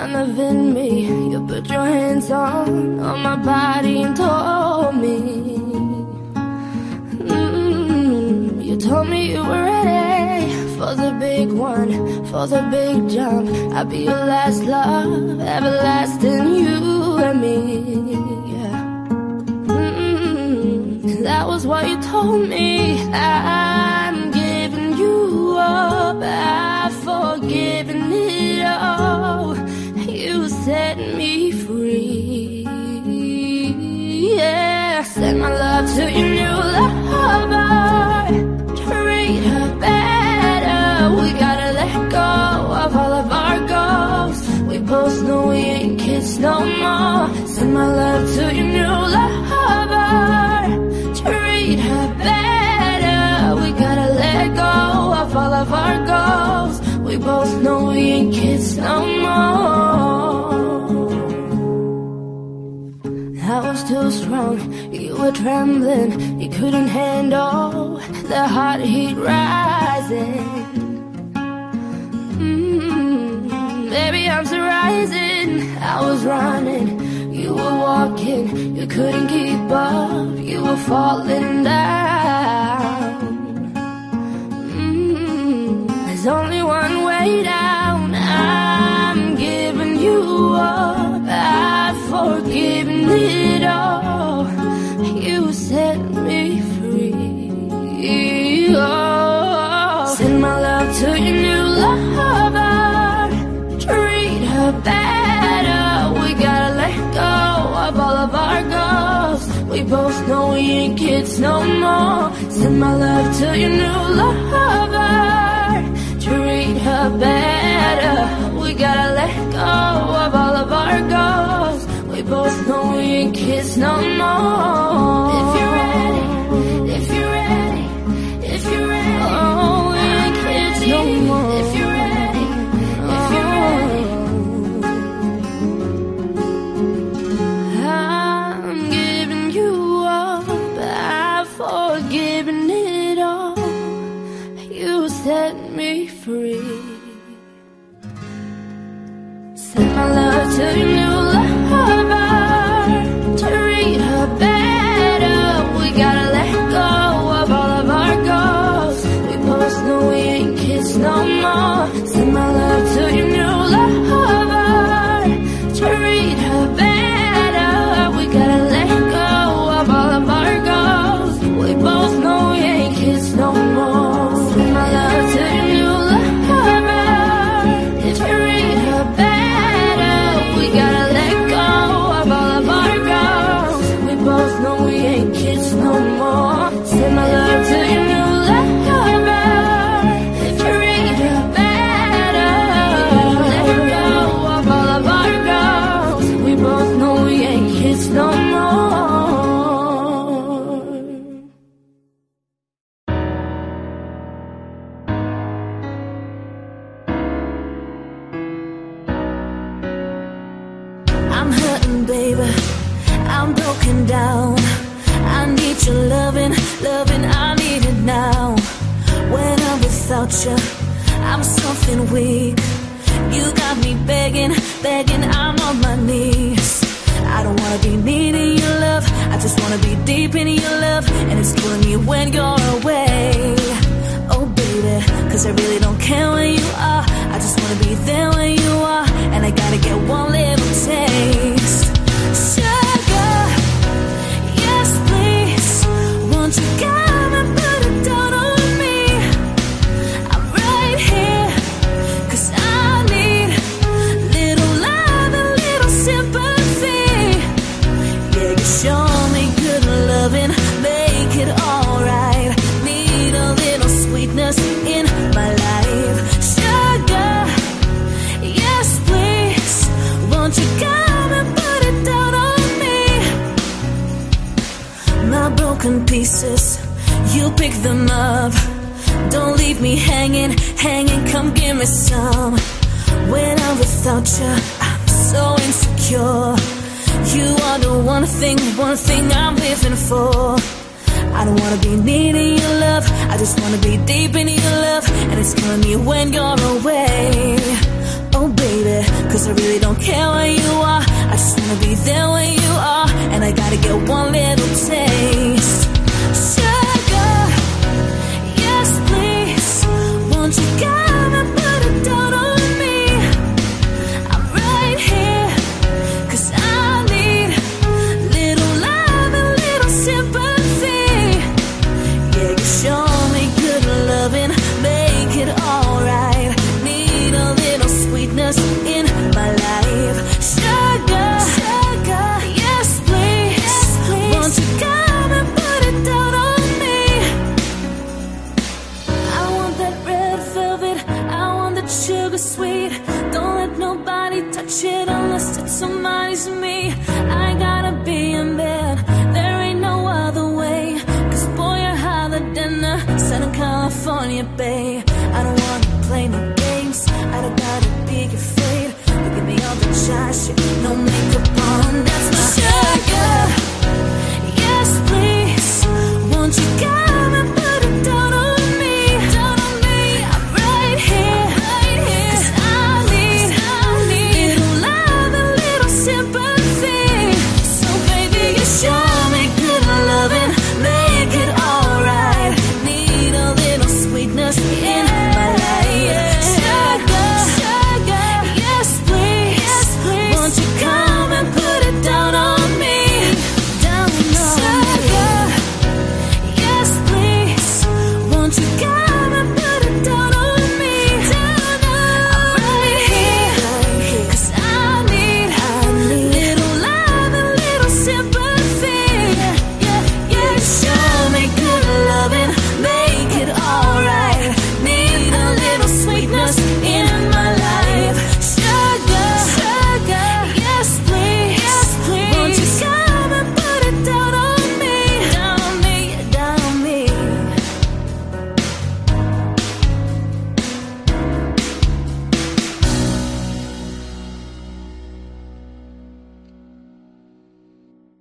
none of it me. You put your hands on, on my body and told me. Mm, you told me you were ready for the big one, for the big jump. I'll be your last love, everlasting, you and me. Yeah. Mm, that was what you told me. I'm giving you up. I've forgiven my love to your new lover. Treat her better. We gotta let go of all of our goals. We both know we ain't kids no more. I was too strong, you were trembling, you couldn't handle the hot heat rising. Mm, baby, I'm rising. I was running, walking, you couldn't keep up, you were falling down. Mm, there's only one way down. I'm giving you up. I've forgiven it all. You set me free. Oh, both know we ain't kids no more. Send my love to your new lover. Treat her better. We gotta let go of all of our goals. We both know we ain't kids no more. I'm baby. I'm broken down. I need your loving, loving. I need it now. When I'm without you, I'm something weak. You got me begging, begging. I'm on my pieces, you pick them up. Don't leave me hanging, hanging. Come give me some. When I'm without you, I'm so insecure. You are the one thing, one thing I'm living for. I don't wanna be needing your love. I just wanna be deep in your love. And it's killing me when you're away. Oh baby, Cause I really don't care where you are. I just wanna be there when you are. And I gotta get one little taste. sweet. Don't let nobody touch it unless it's somebody's me. I gotta be in bed, there ain't no other way. Cause boy, you're hotter than the Southern California bay. I don't wanna play no games, I don't gotta be afraid. Look me all the trash, no makeup.